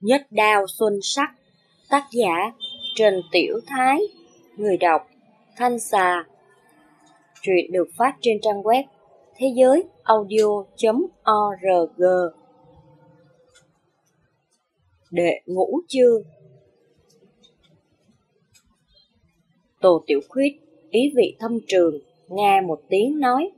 Nhất đao xuân sắc Tác giả Trần Tiểu Thái Người đọc Thanh Xà. Truyện được phát trên trang web thế giới audio.org Đệ ngũ chương. Tô Tiểu Khuyết ý vị thâm trường nghe một tiếng nói.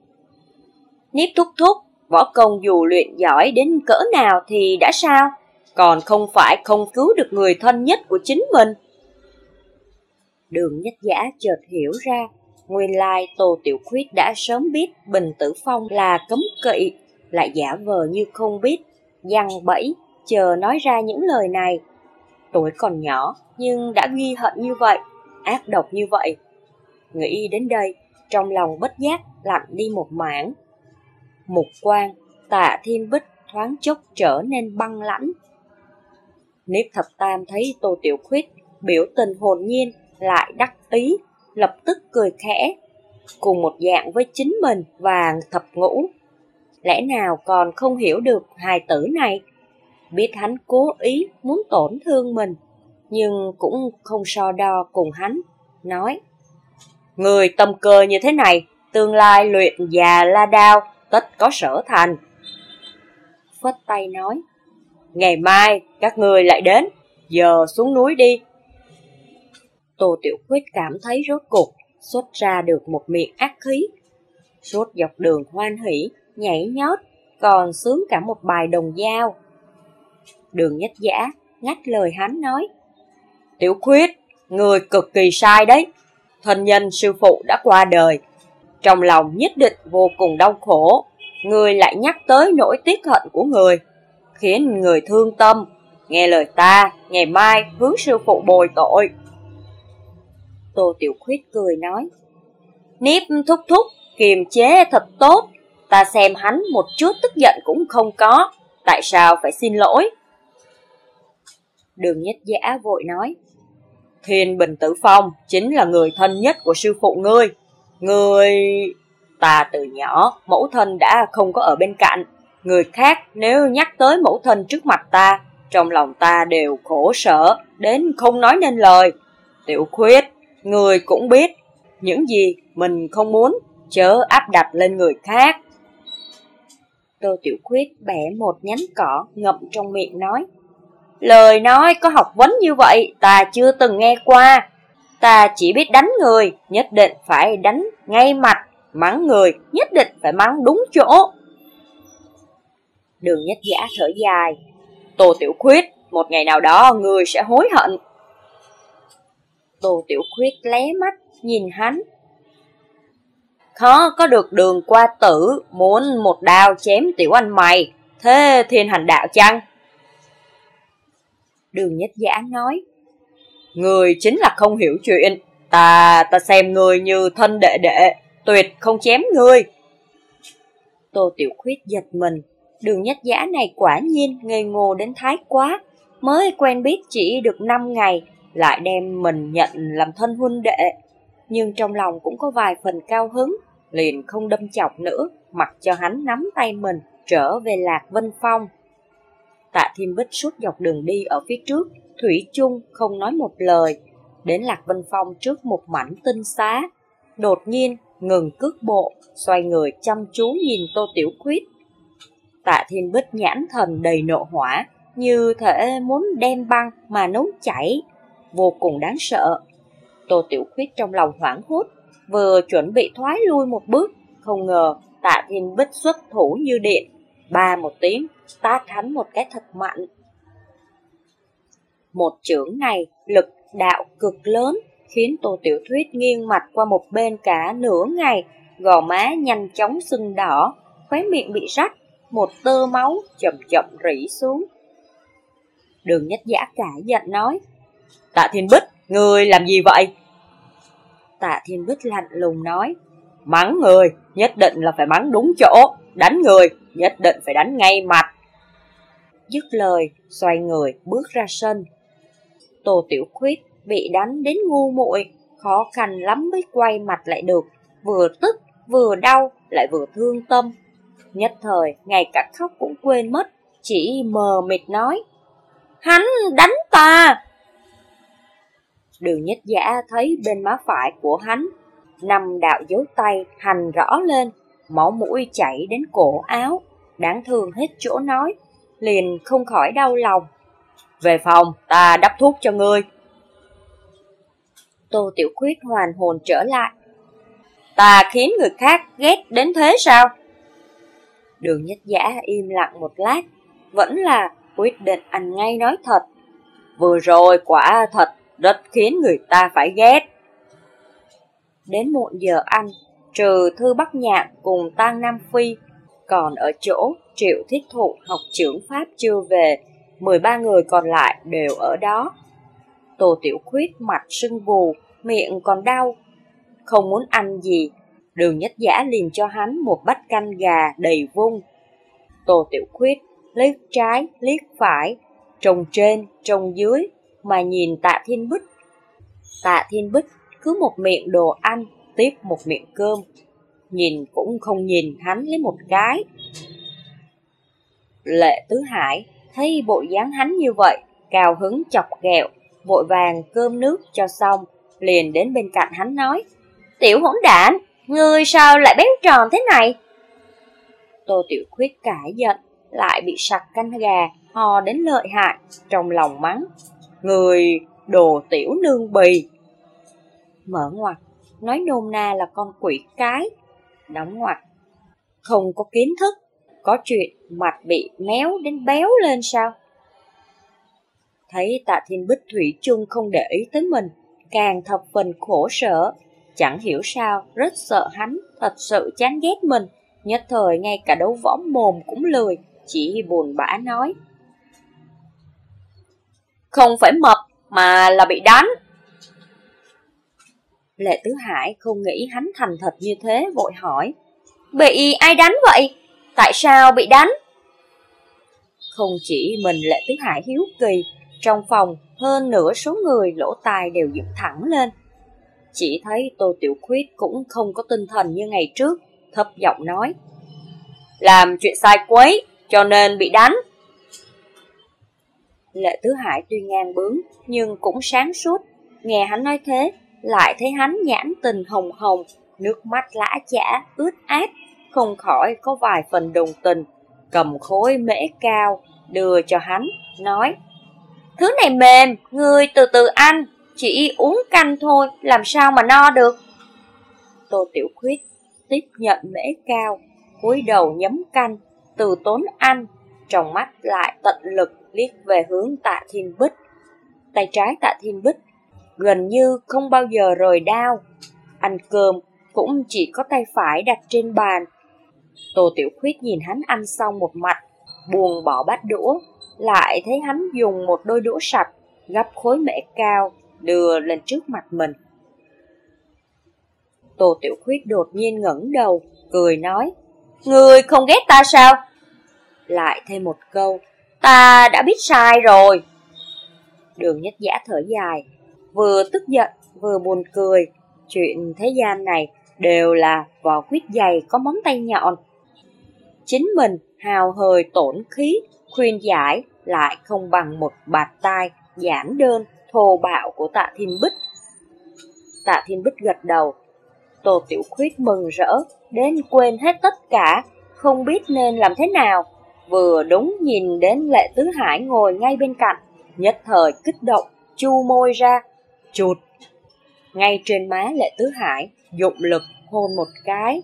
Niếp thúc thúc Võ công dù luyện giỏi đến cỡ nào thì đã sao, còn không phải không cứu được người thân nhất của chính mình. Đường nhất giả chợt hiểu ra, nguyên lai Tô Tiểu Khuyết đã sớm biết Bình Tử Phong là cấm kỵ, lại giả vờ như không biết, dằn bẫy, chờ nói ra những lời này. Tuổi còn nhỏ, nhưng đã ghi hận như vậy, ác độc như vậy. Nghĩ đến đây, trong lòng bất giác lặng đi một mảng, Mục quan, tạ thiên bích thoáng chốc trở nên băng lãnh. Nếp thập tam thấy Tô Tiểu Khuyết biểu tình hồn nhiên lại đắc ý, lập tức cười khẽ, cùng một dạng với chính mình và thập ngũ. Lẽ nào còn không hiểu được hài tử này? Biết hắn cố ý muốn tổn thương mình, nhưng cũng không so đo cùng hắn, nói Người tâm cơ như thế này, tương lai luyện già la đao, tất có sở thành. Phất tay nói, ngày mai các người lại đến, giờ xuống núi đi. Tô Tiểu Khuyết cảm thấy rốt cục, xuất ra được một miệng ác khí. Suốt dọc đường hoan hỷ, nhảy nhót, còn sướng cả một bài đồng dao. Đường nhất giả, ngắt lời hắn nói, Tiểu Khuyết, người cực kỳ sai đấy. Thân nhân sư phụ đã qua đời, trong lòng nhất định vô cùng đau khổ, người lại nhắc tới nỗi tiếc hận của người, khiến người thương tâm. Nghe lời ta, ngày mai hướng sư phụ bồi tội. Tô Tiểu Khuyết cười nói, Niếp thúc thúc, kiềm chế thật tốt, ta xem hắn một chút tức giận cũng không có, tại sao phải xin lỗi? Đường nhất giả vội nói, Thiên Bình Tử Phong chính là người thân nhất của sư phụ ngươi, Người... Ta từ nhỏ, mẫu thân đã không có ở bên cạnh. Người khác nếu nhắc tới mẫu thân trước mặt ta, trong lòng ta đều khổ sở, đến không nói nên lời. Tiểu khuyết, người cũng biết, những gì mình không muốn, chớ áp đặt lên người khác. Tô Tiểu Khuyết bẻ một nhánh cỏ ngậm trong miệng nói. Lời nói có học vấn như vậy ta chưa từng nghe qua. Ta chỉ biết đánh người, nhất định phải đánh ngay mặt, mắng người, nhất định phải mắng đúng chỗ. Đường nhất giả thở dài, Tô Tiểu Khuyết, một ngày nào đó người sẽ hối hận. Tô Tiểu Khuyết lé mắt, nhìn hắn. Khó có được đường qua tử, muốn một đao chém tiểu anh mày, thế thiên hành đạo chăng? Đường nhất giả nói, Người chính là không hiểu chuyện. Ta, ta xem người như thân đệ đệ, tuyệt không chém người. Tô Tiểu Khuyết giật mình. Đường nhất giả này quả nhiên ngây ngô đến thái quá. Mới quen biết chỉ được 5 ngày, lại đem mình nhận làm thân huynh đệ. Nhưng trong lòng cũng có vài phần cao hứng, liền không đâm chọc nữa, mặc cho hắn nắm tay mình trở về Lạc Vân Phong. Tạ Thiên Bích suốt dọc đường đi ở phía trước, Thủy chung không nói một lời, đến Lạc Vân Phong trước một mảnh tinh xá. Đột nhiên, ngừng cước bộ, xoay người chăm chú nhìn Tô Tiểu Khuyết. Tạ Thiên Bích nhãn thần đầy nộ hỏa, như thể muốn đem băng mà nấu chảy, vô cùng đáng sợ. Tô Tiểu Khuyết trong lòng hoảng hốt, vừa chuẩn bị thoái lui một bước, không ngờ Tạ Thiên Bích xuất thủ như điện, ba một tiếng, tát hắn một cái thật mạnh. Một chưởng này lực đạo cực lớn, khiến Tô Tiểu Thuyết nghiêng mặt qua một bên cả nửa ngày, gò má nhanh chóng sưng đỏ, khóe miệng bị rách, một tơ máu chậm chậm rỉ xuống. Đường nhất giả cả giận nói, Tạ Thiên Bích, người làm gì vậy? Tạ Thiên Bích lạnh lùng nói, mắng người, nhất định là phải mắng đúng chỗ, đánh người, nhất định phải đánh ngay mặt. Dứt lời, xoay người, bước ra sân, Tô Tiểu Khuyết bị đánh đến ngu muội, khó khăn lắm mới quay mặt lại được, vừa tức, vừa đau, lại vừa thương tâm. Nhất thời, ngay cả khóc cũng quên mất, chỉ mờ mịt nói. hắn đánh ta. Đường nhất giả thấy bên má phải của hắn, năm đạo dấu tay hành rõ lên, máu mũi chảy đến cổ áo, đáng thương hết chỗ nói, liền không khỏi đau lòng. Về phòng, ta đắp thuốc cho ngươi. Tô Tiểu Khuyết hoàn hồn trở lại. Ta khiến người khác ghét đến thế sao? Đường nhất giả im lặng một lát, vẫn là quyết định anh ngay nói thật. Vừa rồi quả thật rất khiến người ta phải ghét. Đến muộn giờ ăn, trừ Thư Bắc Nhạn cùng tăng Nam Phi, còn ở chỗ Triệu Thiết Thụ học trưởng Pháp chưa về, 13 người còn lại đều ở đó. Tô Tiểu Khuyết mặt sưng vù, miệng còn đau, không muốn ăn gì. Đường nhất giả liền cho hắn một bát canh gà đầy vung. Tô Tiểu Khuyết liếc trái, liếc phải, trồng trên, trồng dưới, mà nhìn tạ thiên bích. Tạ thiên bích cứ một miệng đồ ăn, tiếp một miệng cơm. Nhìn cũng không nhìn hắn lấy một cái. Lệ Tứ Hải thấy bộ dáng hắn như vậy, cào hứng chọc ghẹo, vội vàng cơm nước cho xong, liền đến bên cạnh hắn nói, Tiểu hỗn đản, ngươi sao lại béo tròn thế này? Tô Tiểu Khuyết cãi giận, lại bị sặc canh gà, ho đến lợi hại, trong lòng mắng. Người đồ tiểu nương bì. Mở ngoặt, nói nôm na là con quỷ cái. Đóng ngoặt, không có kiến thức, có chuyện mặt bị méo đến béo lên sao? Thấy tạ thiên bích thủy chung không để ý tới mình, càng thập phần khổ sở. Chẳng hiểu sao, rất sợ hắn, thật sự chán ghét mình. Nhất thời ngay cả đấu võ mồm cũng lười, chỉ buồn bã nói. Không phải mập, mà là bị đánh. Lệ Tứ Hải không nghĩ hắn thành thật như thế, vội hỏi. Bị ai đánh vậy? Tại sao bị đánh? Không chỉ mình Lệ Tứ Hải hiếu kỳ, trong phòng hơn nửa số người lỗ tai đều dựng thẳng lên. Chỉ thấy Tô Tiểu Khuyết cũng không có tinh thần như ngày trước, thấp giọng nói. Làm chuyện sai quấy, cho nên bị đánh. Lệ Tứ Hải tuy ngang bướng, nhưng cũng sáng suốt. Nghe hắn nói thế, lại thấy hắn nhãn tình hồng hồng, nước mắt lã chả, ướt át, không khỏi có vài phần đồng tình. Cầm khối mễ cao, đưa cho hắn, nói Thứ này mềm, người từ từ ăn, chỉ uống canh thôi, làm sao mà no được. Tô Tiểu Khuyết tiếp nhận mễ cao, cúi đầu nhấm canh, từ tốn ăn, trong mắt lại tận lực liếc về hướng tạ thiên bích. Tay trái tạ thiên bích gần như không bao giờ rời đao. Ăn cơm cũng chỉ có tay phải đặt trên bàn. Tô Tiểu Khuyết nhìn hắn ăn xong một mặt, buồn bỏ bát đũa, lại thấy hắn dùng một đôi đũa sạch, gấp khối mễ cao, đưa lên trước mặt mình. Tô Tiểu Khuyết đột nhiên ngẩng đầu, cười nói, Người không ghét ta sao? Lại thêm một câu, ta đã biết sai rồi. Đường nhất giả thở dài, vừa tức giận vừa buồn cười. Chuyện thế gian này đều là vỏ khuyết dày có móng tay nhọn. Chính mình hào hời tổn khí, khuyên giải lại không bằng một bạt tai, giản đơn, thô bạo của tạ thiên bích. Tạ thiên bích gật đầu, Tô Tiểu Khuyết mừng rỡ, đến quên hết tất cả, không biết nên làm thế nào. Vừa đúng nhìn đến Lệ Tứ Hải ngồi ngay bên cạnh, nhất thời kích động, chu môi ra, chụt. Ngay trên má Lệ Tứ Hải, dụng lực hôn một cái.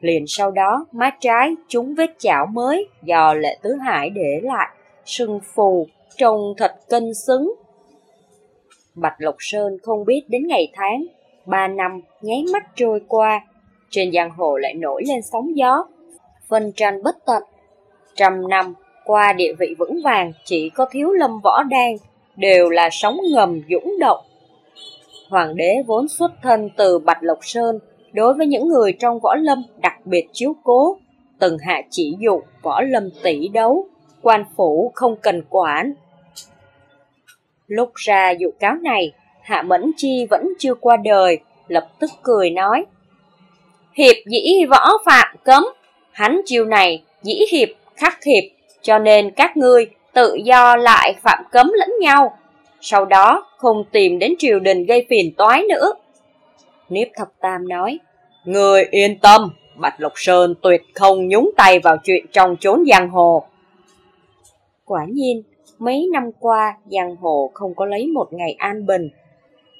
Liền sau đó, má trái trúng vết chảo mới do Lệ Tứ Hải để lại, sưng phù, trông thật cân xứng. Bạch Lộc Sơn không biết đến ngày tháng, ba năm nháy mắt trôi qua, trên giang hồ lại nổi lên sóng gió, phân tranh bất tận. Trăm năm qua địa vị vững vàng chỉ có thiếu lâm võ đan, đều là sóng ngầm dũng động. Hoàng đế vốn xuất thân từ Bạch Lộc Sơn, đối với những người trong võ lâm đặc biệt chiếu cố, từng hạ chỉ dụ võ lâm tỷ đấu, quan phủ không cần quản. Lúc ra dụ cáo này, Hạ Mẫn Chi vẫn chưa qua đời, lập tức cười nói. Hiệp dĩ võ phạm cấm, hắn chiêu này dĩ hiệp khắc hiệp, cho nên các ngươi tự do lại phạm cấm lẫn nhau, sau đó không tìm đến triều đình gây phiền toái nữa. Niếp thập tam nói, Người yên tâm, Bạch Lộc Sơn tuyệt không nhúng tay vào chuyện trong chốn giang hồ. Quả nhiên, mấy năm qua giang hồ không có lấy một ngày an bình.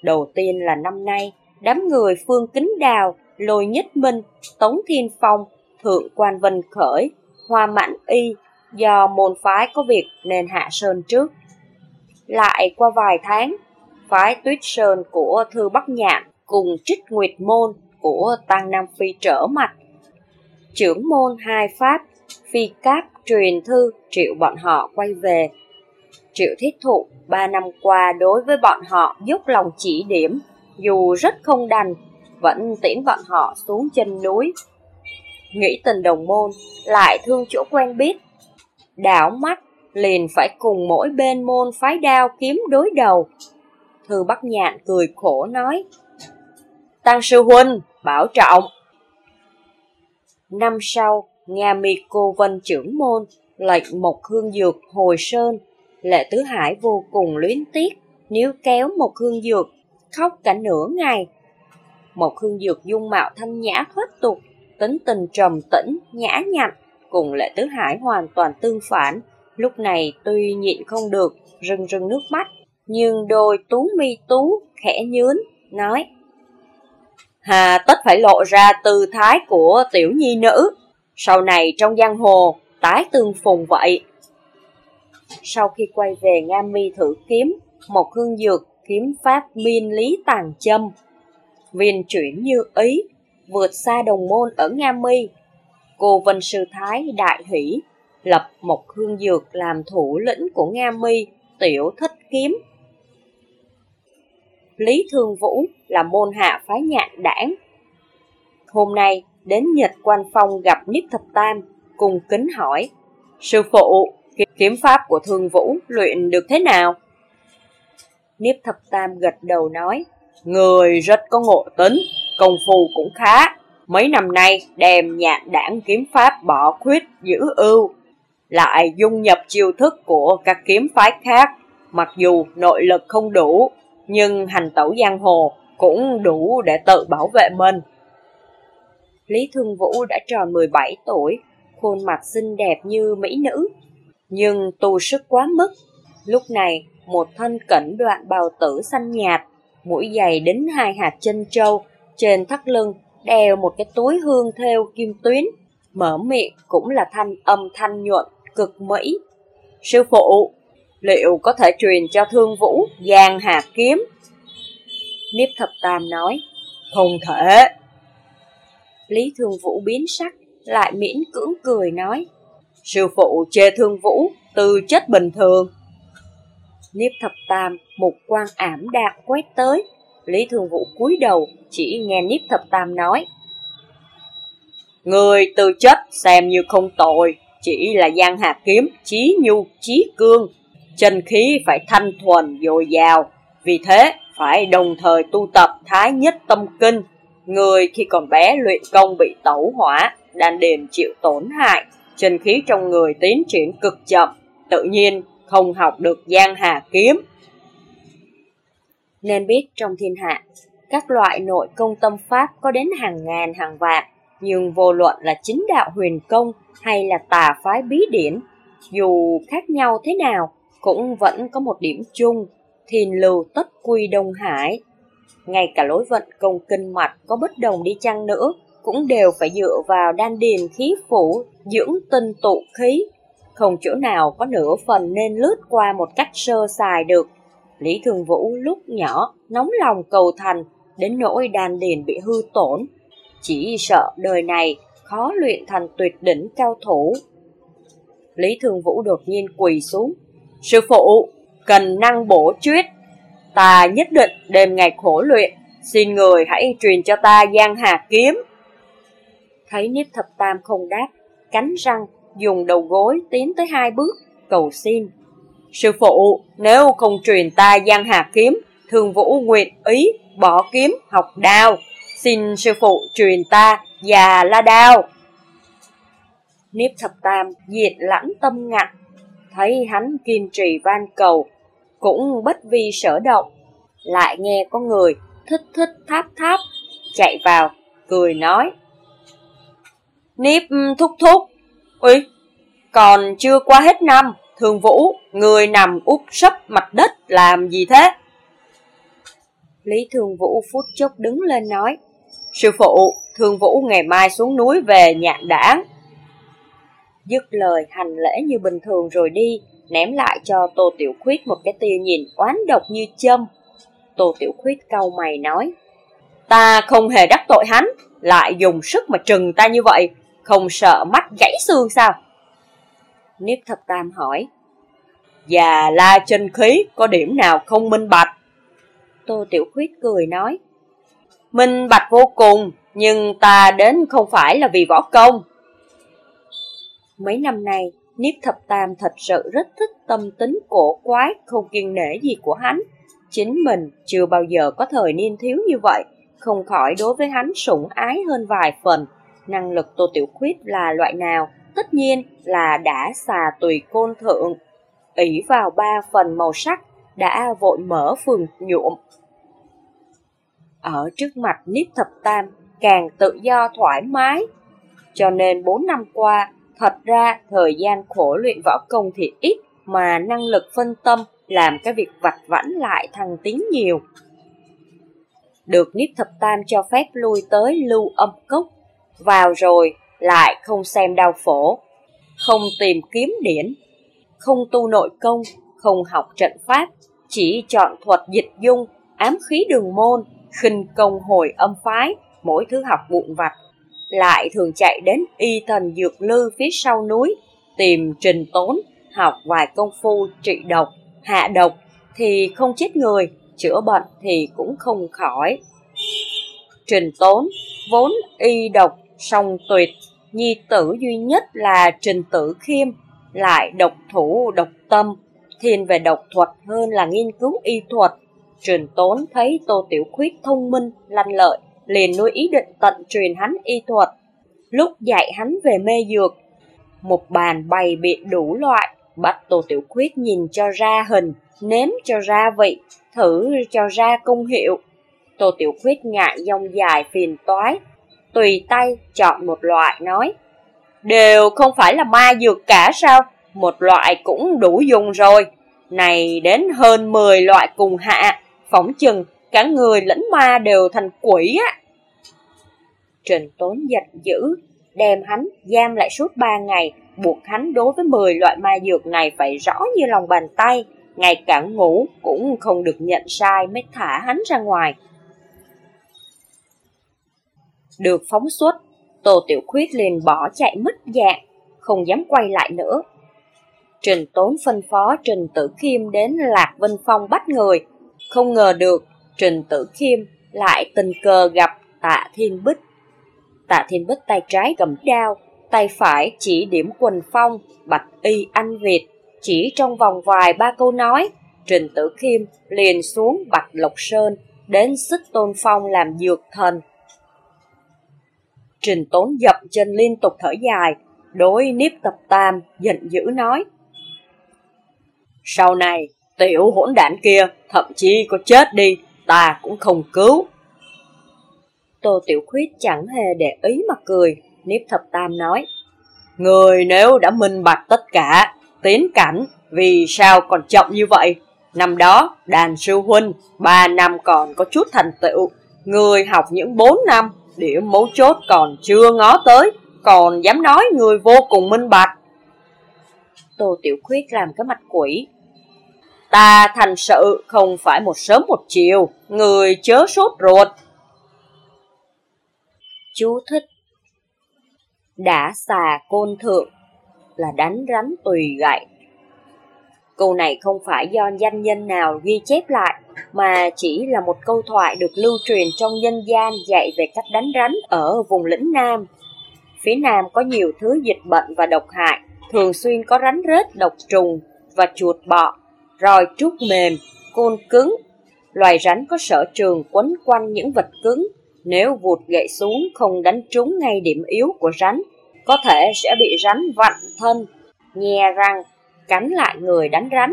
Đầu tiên là năm nay, đám người Phương Kính Đào, Lôi Nhất Minh, Tống Thiên Phong, Thượng Quan Vân Khởi, Hoa Mãn Y do môn phái có việc nên hạ sơn trước. Lại qua vài tháng, phái Tuyết Sơn của Thư Bắc Nhạn cùng Trích Nguyệt Môn của Tăng Nam Phi trở mặt. Trưởng môn hai pháp, phi cáp truyền thư triệu bọn họ quay về. Triệu thiết thụ ba năm qua đối với bọn họ dốc lòng chỉ điểm, dù rất không đành, vẫn tiễn bọn họ xuống chân núi. Nghĩ tình đồng môn, lại thương chỗ quen biết. Đảo mắt, liền phải cùng mỗi bên môn phái đao kiếm đối đầu. Thư Bắc Nhạn cười khổ nói, Tăng sư huynh, bảo trọng. Năm sau, Nga mì cô vân trưởng môn, lệnh một hương dược hồi sơn. Lệ Tứ Hải vô cùng luyến tiếc, nếu kéo một hương dược, khóc cả nửa ngày. Một hương dược dung mạo thanh nhã thoát tục, tính tình trầm tĩnh, nhã nhặn, cùng Lệ Tứ Hải hoàn toàn tương phản. Lúc này tuy nhịn không được, rưng rưng nước mắt, nhưng đôi tú mi tú khẽ nhướn, nói Hà tất phải lộ ra tư thái của tiểu nhi nữ, sau này trong giang hồ, tái tương phùng vậy. Sau khi quay về Nga Mi thử kiếm, một hương dược kiếm pháp minh lý tàng châm. Viên chuyển như ý, vượt xa đồng môn ở Nga Mi. Cô Vân Sư Thái đại hỷ, lập một hương dược làm thủ lĩnh của Nga Mi, tiểu thích kiếm. Lý Thương Vũ là môn hạ phái nhạn đảng. Hôm nay, đến Nhật Quan Phong gặp Niếp Thập Tam, cùng kính hỏi, Sư phụ, kiếm pháp của Thương Vũ luyện được thế nào? Niếp Thập Tam gật đầu nói, Người rất có ngộ tính, công phu cũng khá. Mấy năm nay đem nhạc đảng kiếm pháp bỏ khuyết giữ ưu, lại dung nhập chiêu thức của các kiếm phái khác, mặc dù nội lực không đủ, nhưng hành tẩu giang hồ cũng đủ để tự bảo vệ mình. Lý Thương Vũ đã tròn 17 tuổi, khuôn mặt xinh đẹp như mỹ nữ, nhưng tu sức quá mức. Lúc này, một thân cẩn đoạn bào tử xanh nhạt, mũi dày đến hai hạt chân trâu, trên thắt lưng đeo một cái túi hương theo kim tuyến, mở miệng cũng là thanh âm thanh nhuận, cực mỹ. Sư phụ, liệu có thể truyền cho thương vũ giang hà kiếm? Niếp thập tam nói, không thể. Lý Thương Vũ biến sắc, lại miễn cưỡng cười nói, sư phụ chê Thương Vũ, từ chết bình thường. Niếp thập tam, một quan ảm đạm quét tới, Lý Thương Vũ cúi đầu, chỉ nghe Niếp thập tam nói, Người từ chết xem như không tội, chỉ là gian hà kiếm, trí nhu, trí cương, chân khí phải thanh thuần, dồi dào. Vì thế, phải đồng thời tu tập thái nhất tâm kinh. Người khi còn bé luyện công bị tẩu hỏa, đan đền chịu tổn hại, chân khí trong người tiến triển cực chậm, tự nhiên không học được giang hà kiếm. Nên biết trong thiên hạ, các loại nội công tâm pháp có đến hàng ngàn hàng vạn, nhưng vô luận là chính đạo huyền công hay là tà phái bí điển, dù khác nhau thế nào, cũng vẫn có một điểm chung thiền lưu tất quy Đông Hải. Ngay cả lối vận công kinh mạch có bất đồng đi chăng nữa, cũng đều phải dựa vào đan điền khí phủ, dưỡng tinh tụ khí. Không chỗ nào có nửa phần nên lướt qua một cách sơ sài được. Lý Thường Vũ lúc nhỏ, nóng lòng cầu thành, đến nỗi đan điền bị hư tổn. Chỉ sợ đời này khó luyện thành tuyệt đỉnh cao thủ. Lý Thường Vũ đột nhiên quỳ xuống. Sư phụ, cần năng bổ truyết, Ta nhất định đêm ngày khổ luyện, xin người hãy truyền cho ta giang hà kiếm. Thấy Niếp Thập Tam không đáp, cánh răng, dùng đầu gối tiến tới hai bước, cầu xin. Sư phụ, nếu không truyền ta gian hà kiếm, thường vũ nguyện ý, bỏ kiếm, học đao. Xin sư phụ truyền ta già la đao. Niếp Thập Tam diệt lãng tâm ngặt, thấy hắn kiên trì van cầu, cũng bất vi sở động. Lại nghe có người thích thích tháp tháp, chạy vào, cười nói. Niếp thúc thúc, Ui, còn chưa qua hết năm, thường vũ, người nằm úp sấp mặt đất làm gì thế? Lý Thường Vũ phút chốc đứng lên nói, Sư phụ, Thường Vũ ngày mai xuống núi về nhạn đảng. Dứt lời hành lễ như bình thường rồi đi, ném lại cho Tô Tiểu Khuyết một cái tia nhìn oán độc như châm. Tô Tiểu Khuyết cau mày nói, Ta không hề đắc tội hắn, lại dùng sức mà trừng ta như vậy, không sợ mắt gãy xương sao? Niếp thập tam hỏi, Già la chân khí có điểm nào không minh bạch? Tô Tiểu Khuyết cười nói, Minh bạch vô cùng, nhưng ta đến không phải là vì võ công. Mấy năm nay, Niếp Thập Tam thật sự rất thích tâm tính cổ quái, không kiên nể gì của hắn. Chính mình chưa bao giờ có thời niên thiếu như vậy, không khỏi đối với hắn sủng ái hơn vài phần. Năng lực Tô Tiểu Khuyết là loại nào? Tất nhiên là đã xà tùy côn thượng. ỷ vào ba phần màu sắc, đã vội mở phường nhuộm. Ở trước mặt Niếp Thập Tam, càng tự do thoải mái. Cho nên bốn năm qua, thật ra thời gian khổ luyện võ công thì ít, mà năng lực phân tâm làm cái việc vặt vãnh lại thăng tiến nhiều. Được Niếp Thập Tam cho phép lui tới lưu âm cốc, vào rồi lại không xem đau phổ, không tìm kiếm điển, không tu nội công, không học trận pháp, chỉ chọn thuật dịch dung, ám khí đường môn, khinh công hồi âm phái, mỗi thứ học vụn vặt. Lại thường chạy đến y thần dược lư phía sau núi, tìm trình tốn, học vài công phu trị độc, hạ độc thì không chết người, chữa bệnh thì cũng không khỏi. Trình tốn, vốn y độc, song tuyệt, nhi tử duy nhất là trình tử khiêm, lại độc thủ độc tâm, thiên về độc thuật hơn là nghiên cứu y thuật. Trình tốn thấy Tô Tiểu Khuyết thông minh, lanh lợi, liền nuôi ý định tận truyền hắn y thuật. Lúc dạy hắn về mê dược, một bàn bày biện đủ loại, bắt Tô Tiểu Khuyết nhìn cho ra hình, nếm cho ra vị, thử cho ra công hiệu. Tô Tiểu Khuyết ngại dông dài phiền toái, tùy tay chọn một loại nói. Đều không phải là ma dược cả sao, một loại cũng đủ dùng rồi. Này đến hơn 10 loại cùng hạ, phỏng chừng cả người lẫn ma đều thành quỷ á. Trình Tốn giận dữ, đem hắn giam lại suốt 3 ngày, buộc hắn đối với 10 loại ma dược này phải rõ như lòng bàn tay, ngay cả ngủ cũng không được nhận sai mới thả hắn ra ngoài. Được phóng xuất, Tô Tiểu Khuyết liền bỏ chạy mất dạng, không dám quay lại nữa. Trình Tốn phân phó Trình Tử Khiêm đến Lạc Vinh Phong bắt người, không ngờ được Trình Tử Khiêm lại tình cờ gặp Tạ Thiên Bích. Tạ Thiên Bích tay trái cầm đao, tay phải chỉ điểm quần phong, bạch y anh Việt. Chỉ trong vòng vài ba câu nói, Trình Tử Khiêm liền xuống Bạch Lộc Sơn, đến sức tôn phong làm dược thần. Trình Tốn dập chân liên tục thở dài, đối nếp Tập Tam giận dữ nói. Sau này, tiểu hỗn đản kia thậm chí có chết đi, ta cũng không cứu. Tô Tiểu Khuyết chẳng hề để ý mà cười, nếp Thập Tam nói. Người nếu đã minh bạch tất cả, tiến cảnh, vì sao còn chậm như vậy? Năm đó, đàn sư huynh, ba năm còn có chút thành tựu, người học những bốn năm, điểm mấu chốt còn chưa ngó tới, còn dám nói người vô cùng minh bạch. Tô Tiểu Khuyết làm cái mặt quỷ. Ta thành sự không phải một sớm một chiều, người chớ sốt ruột. Chú thích Đã xà côn thượng là đánh rắn tùy gậy. Câu này không phải do danh nhân nào ghi chép lại, mà chỉ là một câu thoại được lưu truyền trong nhân gian dạy về cách đánh rắn ở vùng lĩnh Nam. Phía Nam có nhiều thứ dịch bệnh và độc hại, thường xuyên có rắn rết, độc trùng và chuột bọ, roi trúc mềm, côn cứng. Loài rắn có sở trường quấn quanh những vật cứng, nếu vụt gậy xuống không đánh trúng ngay điểm yếu của rắn, có thể sẽ bị rắn vặn thân, nhe răng, cắn lại người đánh rắn.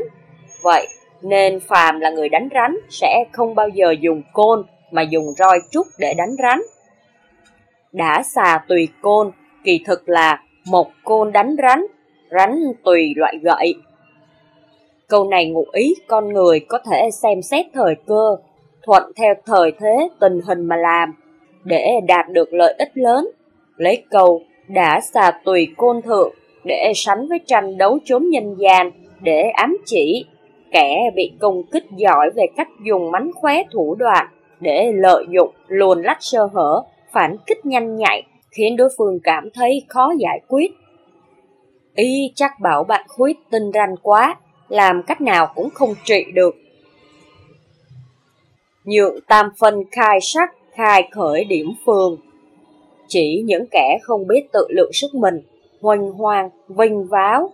Vậy nên phàm là người đánh rắn sẽ không bao giờ dùng côn mà dùng roi trúc để đánh rắn. Đã xà tùy côn, kỳ thực là một côn đánh rắn, rắn tùy loại gậy. Câu này ngụ ý con người có thể xem xét thời cơ, thuận theo thời thế tình hình mà làm, để đạt được lợi ích lớn. Lấy câu đã xà tùy côn thượng để sánh với tranh đấu chốn nhân gian, để ám chỉ kẻ bị công kích giỏi về cách dùng mánh khóe thủ đoạn để lợi dụng luồn lách sơ hở, phản kích nhanh nhạy, khiến đối phương cảm thấy khó giải quyết. Y chắc bảo bạn khuyết tinh ranh quá, làm cách nào cũng không trị được. Nhượng tam phân khai sắc, khai khởi điểm phương. Chỉ những kẻ không biết tự lượng sức mình, hoành hoang, vinh váo,